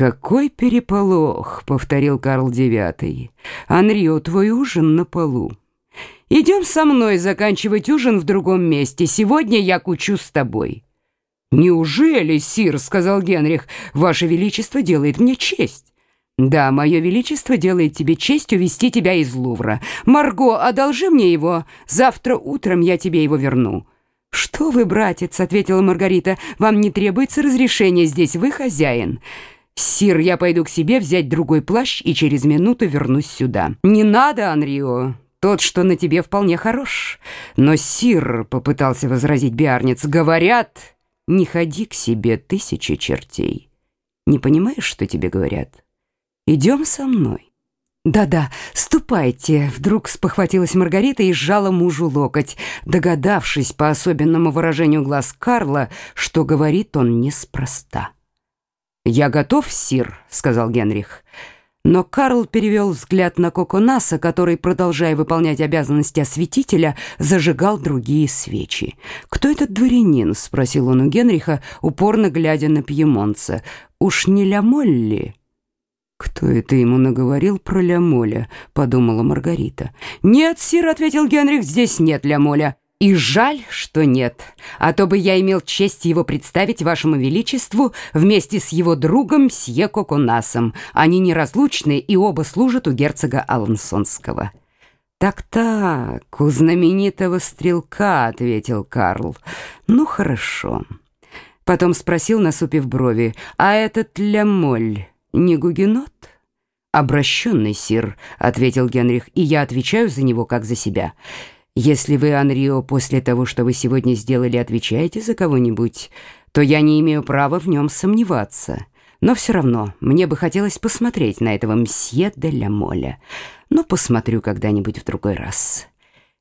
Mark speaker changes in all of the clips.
Speaker 1: «Какой переполох!» — повторил Карл Девятый. «Анрио, твой ужин на полу. Идем со мной заканчивать ужин в другом месте. Сегодня я кучу с тобой». «Неужели, сир?» — сказал Генрих. «Ваше Величество делает мне честь». «Да, мое величество делает тебе честь увести тебя из Лувра. Марго, одолжи мне его. Завтра утром я тебе его верну». «Что вы, братец?» — ответила Маргарита. «Вам не требуется разрешения здесь, вы хозяин». «Сир, я пойду к себе взять другой плащ и через минуту вернусь сюда». «Не надо, Анрио, тот, что на тебе, вполне хорош». «Но, сир», — попытался возразить Биарниц, — «говорят, не ходи к себе тысячи чертей». «Не понимаешь, что тебе говорят?» «Идем со мной». «Да-да, ступайте!» Вдруг спохватилась Маргарита и сжала мужу локоть, догадавшись по особенному выражению глаз Карла, что говорит он неспроста. «Я готов, сир», — сказал Генрих. Но Карл перевел взгляд на Коконаса, который, продолжая выполнять обязанности осветителя, зажигал другие свечи. «Кто этот дворянин?» — спросил он у Генриха, упорно глядя на пьемонца. «Уж не Ля Молли?» «Кто это ему наговорил про Лямоля?» — подумала Маргарита. «Нет, сир», — ответил Генрих, — «здесь нет Лямоля». «И жаль, что нет, а то бы я имел честь его представить вашему величеству вместе с его другом Сье Коконасом. Они неразлучны и оба служат у герцога Алансонского». «Так-так, у знаменитого стрелка», — ответил Карл. «Ну, хорошо». Потом спросил, насупив брови, «А этот Лямоль не гугенот?» «Обращенный, сир», — ответил Генрих, «и я отвечаю за него, как за себя. Если вы, Анрио, после того, что вы сегодня сделали, отвечаете за кого-нибудь, то я не имею права в нем сомневаться. Но все равно мне бы хотелось посмотреть на этого мсье де ля Моля. Но посмотрю когда-нибудь в другой раз».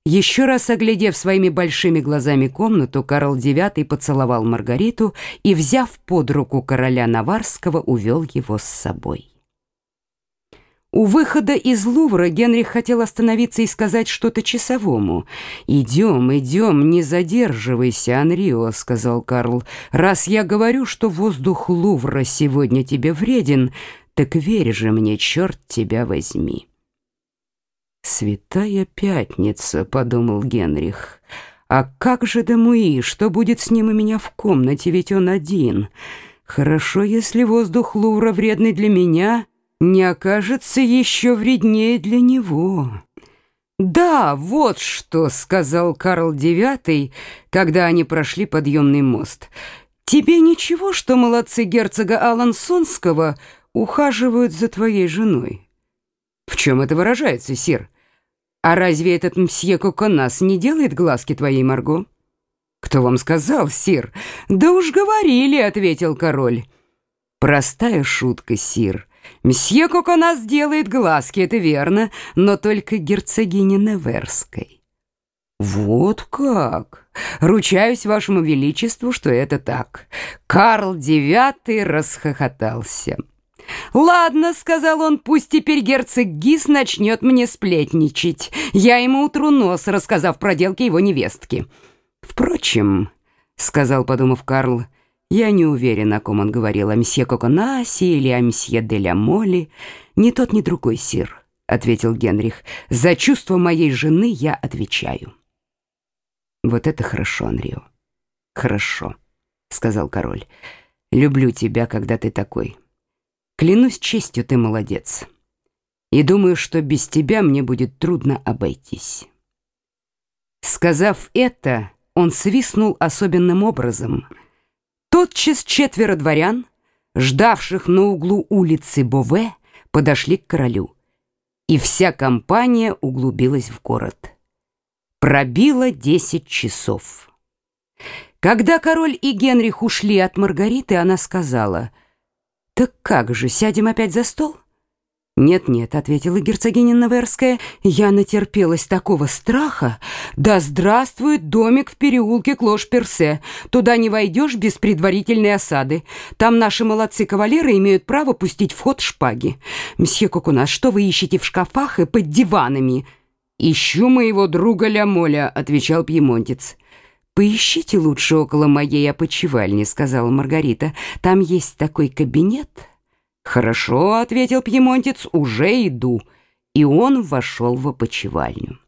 Speaker 1: Еще раз оглядев своими большими глазами комнату, Карл IX поцеловал Маргариту и, взяв под руку короля Наварского, увел его с собой. У выхода из Лувра Генрих хотел остановиться и сказать что-то часовому. «Идем, идем, не задерживайся, Анрио», — сказал Карл. «Раз я говорю, что воздух Лувра сегодня тебе вреден, так верь же мне, черт тебя возьми». «Святая пятница», — подумал Генрих. «А как же Демуи? Что будет с ним у меня в комнате? Ведь он один. Хорошо, если воздух Лувра вредный для меня, не окажется еще вреднее для него». «Да, вот что», — сказал Карл IX, когда они прошли подъемный мост. «Тебе ничего, что молодцы герцога Алансонского ухаживают за твоей женой?» «В чем это выражается, сир? А разве этот мсье Коконас не делает глазки твоей Марго?» «Кто вам сказал, сир?» «Да уж говорили», — ответил король. «Простая шутка, сир. Мсье Коконас делает глазки, это верно, но только герцогине Неверской». «Вот как! Ручаюсь вашему величеству, что это так». Карл Девятый расхохотался. «Ладно», — сказал он, — «пусть теперь герцог Гис начнет мне сплетничать. Я ему утру нос, рассказав проделки его невестки». «Впрочем», — сказал, подумав Карл, — «я не уверен, о ком он говорил, о мсье Коконасе или о мсье де ля Моли. Ни тот, ни другой, сир», — ответил Генрих. «За чувство моей жены я отвечаю». «Вот это хорошо, Анрио, хорошо», — сказал король. «Люблю тебя, когда ты такой». Клянусь честью, ты молодец. И думаю, что без тебя мне будет трудно обойтись. Сказав это, он свистнул особенным образом. Тотчас четверо дворян, ждавших на углу улицы Бове, подошли к королю, и вся компания углубилась в город. Пробило десять часов. Когда король и Генрих ушли от Маргариты, она сказала — «Так как же, сядем опять за стол?» «Нет-нет», — ответила герцогиня Наверская, — «я натерпелась такого страха. Да здравствует домик в переулке Клош-Персе. Туда не войдешь без предварительной осады. Там наши молодцы-кавалеры имеют право пустить в ход шпаги. Мсье Кокунас, что вы ищете в шкафах и под диванами?» «Ищу моего друга Лямоля», — отвечал пьемонтец. «Поищите лучше около моей опочивальни», — сказала Маргарита. «Там есть такой кабинет. «Хорошо», — ответил пьемонтец, — «уже иду». И он вошел в опочивальню.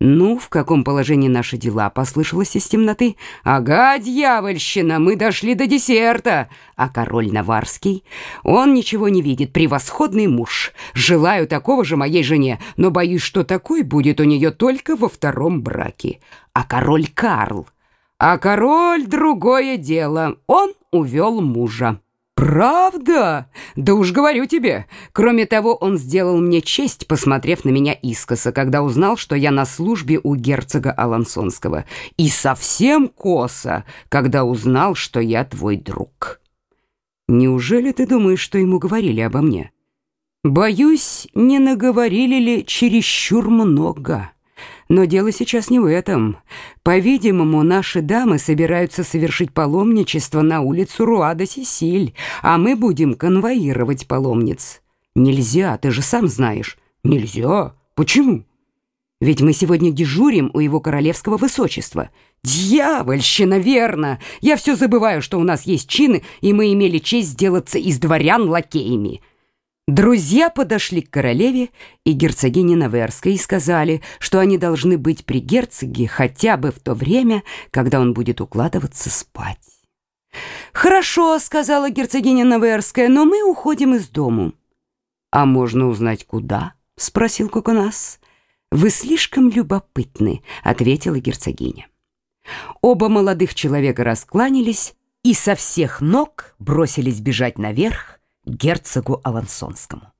Speaker 1: «Ну, в каком положении наши дела?» — послышалось из темноты. «Ага, дьявольщина, мы дошли до десерта!» А король Наварский? Он ничего не видит, превосходный муж. Желаю такого же моей жене, но боюсь, что такой будет у нее только во втором браке. А король Карл? А король — другое дело. Он увел мужа. «Правда? Да уж говорю тебе. Кроме того, он сделал мне честь, посмотрев на меня искоса, когда узнал, что я на службе у герцога Алансонского, и совсем косо, когда узнал, что я твой друг». «Неужели ты думаешь, что ему говорили обо мне?» «Боюсь, не наговорили ли чересчур много». Но дело сейчас не в этом. По-видимому, наши дамы собираются совершить паломничество на улицу Руада-Сесиль, а мы будем конвоировать паломниц. Нельзя, ты же сам знаешь. Нельзя. Почему? Ведь мы сегодня дежурим у его королевского высочества. Дьявольщина, верно. Я все забываю, что у нас есть чины, и мы имели честь сделаться из дворян лакеями. Друзья подошли к королеве и герцогине Наверской и сказали, что они должны быть при герцоге хотя бы в то время, когда он будет укладываться спать. «Хорошо», — сказала герцогиня Наверская, — «но мы уходим из дому». «А можно узнать, куда?» — спросил Коконас. «Вы слишком любопытны», — ответила герцогиня. Оба молодых человека раскланялись и со всех ног бросились бежать наверх, герцогу Авансонскому.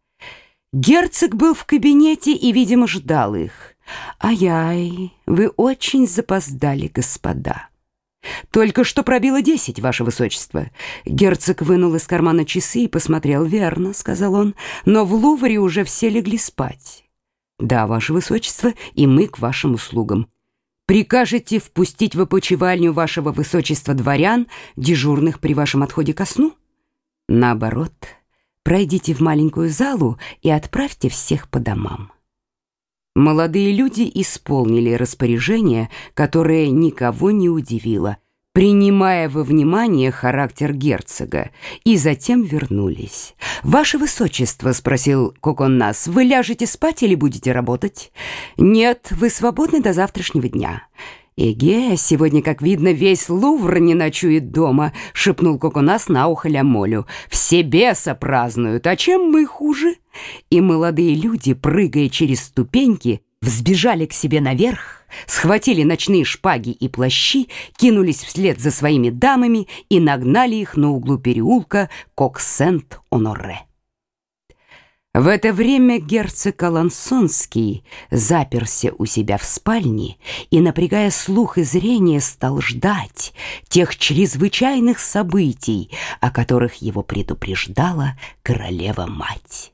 Speaker 1: Герцог был в кабинете и, видимо, ждал их. «Ай-яй, вы очень запоздали, господа». «Только что пробило десять, ваше высочество». Герцог вынул из кармана часы и посмотрел. «Верно», — сказал он, — «но в Лувре уже все легли спать». «Да, ваше высочество, и мы к вашим услугам». «Прикажете впустить в опочивальню вашего высочества дворян, дежурных при вашем отходе ко сну?» Наоборот, пройдите в маленькую залу и отправьте всех по домам. Молодые люди исполнили распоряжение, которое никого не удивило, принимая во внимание характер герцога, и затем вернулись. «Ваше высочество», — спросил Коконнас, — «вы ляжете спать или будете работать?» «Нет, вы свободны до завтрашнего дня». «Эге, сегодня, как видно, весь Лувр не ночует дома», — шепнул Коконас на ухо Лямолю. «Все беса празднуют, а чем мы хуже?» И молодые люди, прыгая через ступеньки, взбежали к себе наверх, схватили ночные шпаги и плащи, кинулись вслед за своими дамами и нагнали их на углу переулка Коксент-Оноре. В это время герцог Алансонский заперся у себя в спальне и, напрягая слух и зрение, стал ждать тех чрезвычайных событий, о которых его предупреждала королева-мать.